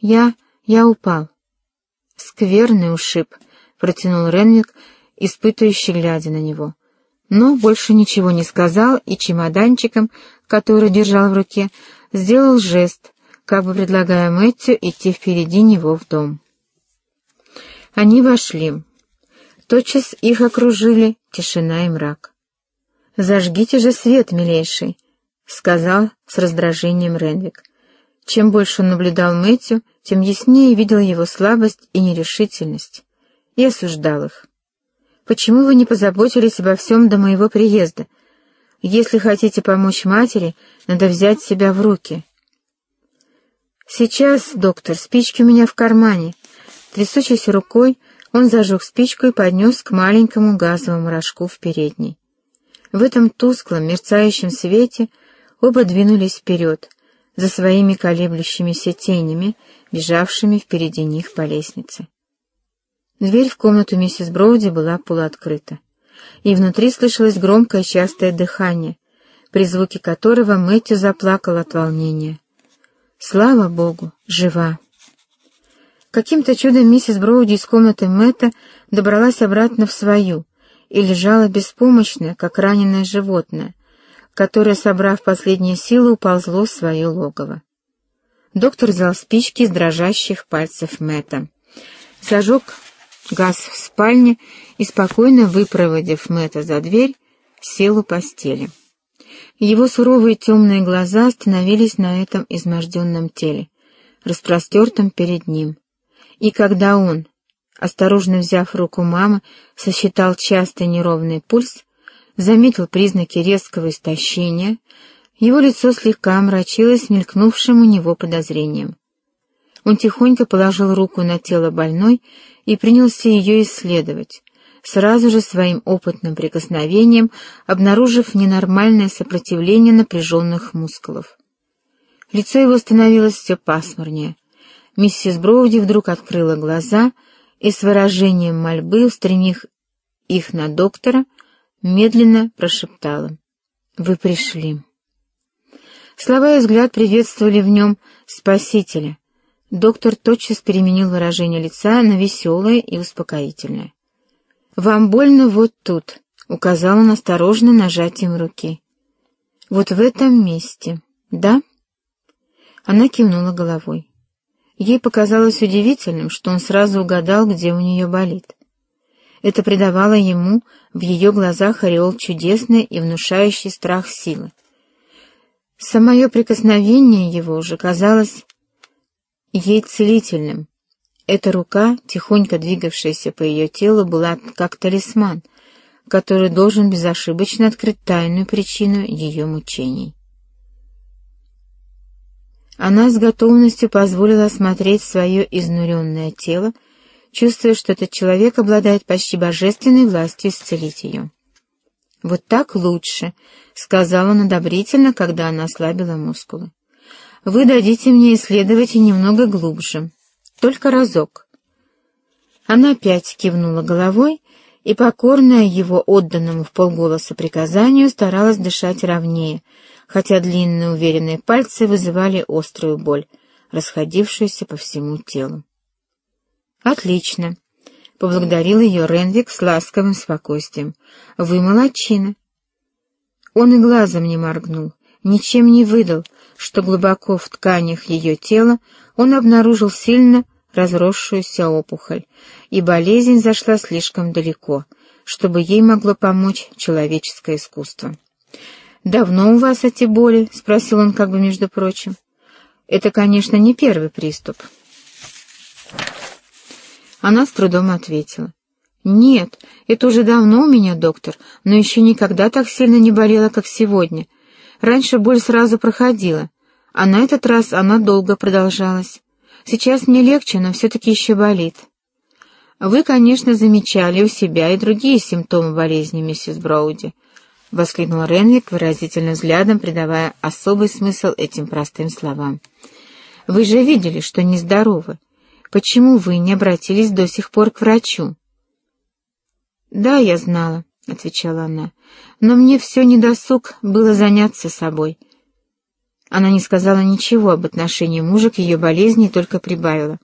«Я... я упал». «Скверный ушиб», — протянул Ренвик, испытывающий, глядя на него. Но больше ничего не сказал и чемоданчиком, который держал в руке, сделал жест, как бы предлагая Мэтью идти впереди него в дом. Они вошли. Тотчас их окружили тишина и мрак. «Зажгите же свет, милейший», — сказал с раздражением Ренвик. Чем больше он наблюдал Мэтью, тем яснее видел его слабость и нерешительность, и осуждал их. «Почему вы не позаботились обо всем до моего приезда? Если хотите помочь матери, надо взять себя в руки». «Сейчас, доктор, спички у меня в кармане». Трясущейся рукой он зажег спичку и поднес к маленькому газовому рожку в передней. В этом тусклом, мерцающем свете оба двинулись вперед, за своими колеблющимися тенями, бежавшими впереди них по лестнице. Дверь в комнату миссис Броуди была полуоткрыта, и внутри слышалось громкое частое дыхание, при звуке которого Мэтью заплакал от волнения. Слава Богу, жива! Каким-то чудом миссис Броуди из комнаты Мэтта добралась обратно в свою и лежала беспомощная, как раненое животное, которое, собрав последние силы, уползло в свое логово. Доктор взял спички из дрожащих пальцев Мэтта, зажег газ в спальне и, спокойно выпроводив Мэтта за дверь, сел у постели. Его суровые темные глаза остановились на этом изможденном теле, распростертом перед ним, и когда он, осторожно взяв руку мамы, сосчитал частый неровный пульс, заметил признаки резкого истощения, его лицо слегка омрачилось мелькнувшим у него подозрением. Он тихонько положил руку на тело больной и принялся ее исследовать, сразу же своим опытным прикосновением обнаружив ненормальное сопротивление напряженных мускулов. Лицо его становилось все пасмурнее, Миссис Броуди вдруг открыла глаза и с выражением мольбы, устремив их на доктора, медленно прошептала. «Вы пришли». Слова и взгляд приветствовали в нем Спасителя. Доктор тотчас переменил выражение лица на веселое и успокоительное. «Вам больно вот тут», — указал он осторожно нажатием руки. «Вот в этом месте, да?» Она кивнула головой. Ей показалось удивительным, что он сразу угадал, где у нее болит. Это придавало ему в ее глазах ореол чудесной и внушающий страх силы. Самое прикосновение его уже казалось ей целительным. Эта рука, тихонько двигавшаяся по ее телу, была как талисман, который должен безошибочно открыть тайную причину ее мучений. Она с готовностью позволила осмотреть свое изнуренное тело, чувствуя, что этот человек обладает почти божественной властью исцелить ее. «Вот так лучше», — сказала он одобрительно, когда она ослабила мускулы. «Вы дадите мне исследовать и немного глубже. Только разок». Она опять кивнула головой и, покорная его отданному в полголоса приказанию, старалась дышать ровнее, хотя длинные уверенные пальцы вызывали острую боль, расходившуюся по всему телу. «Отлично!» — поблагодарил ее Ренвик с ласковым спокойствием. «Вы молодчина!» Он и глазом не моргнул, ничем не выдал, что глубоко в тканях ее тела он обнаружил сильно разросшуюся опухоль, и болезнь зашла слишком далеко, чтобы ей могло помочь человеческое искусство. «Давно у вас эти боли?» — спросил он как бы между прочим. «Это, конечно, не первый приступ». Она с трудом ответила. «Нет, это уже давно у меня, доктор, но еще никогда так сильно не болела, как сегодня. Раньше боль сразу проходила, а на этот раз она долго продолжалась. Сейчас мне легче, но все-таки еще болит». «Вы, конечно, замечали у себя и другие симптомы болезни, миссис Броуди», — воскликнул Ренвик, выразительным взглядом придавая особый смысл этим простым словам. «Вы же видели, что нездоровы. Почему вы не обратились до сих пор к врачу?» «Да, я знала», — отвечала она, — «но мне все недосуг было заняться собой». Она не сказала ничего об отношении мужа к ее болезни только прибавила.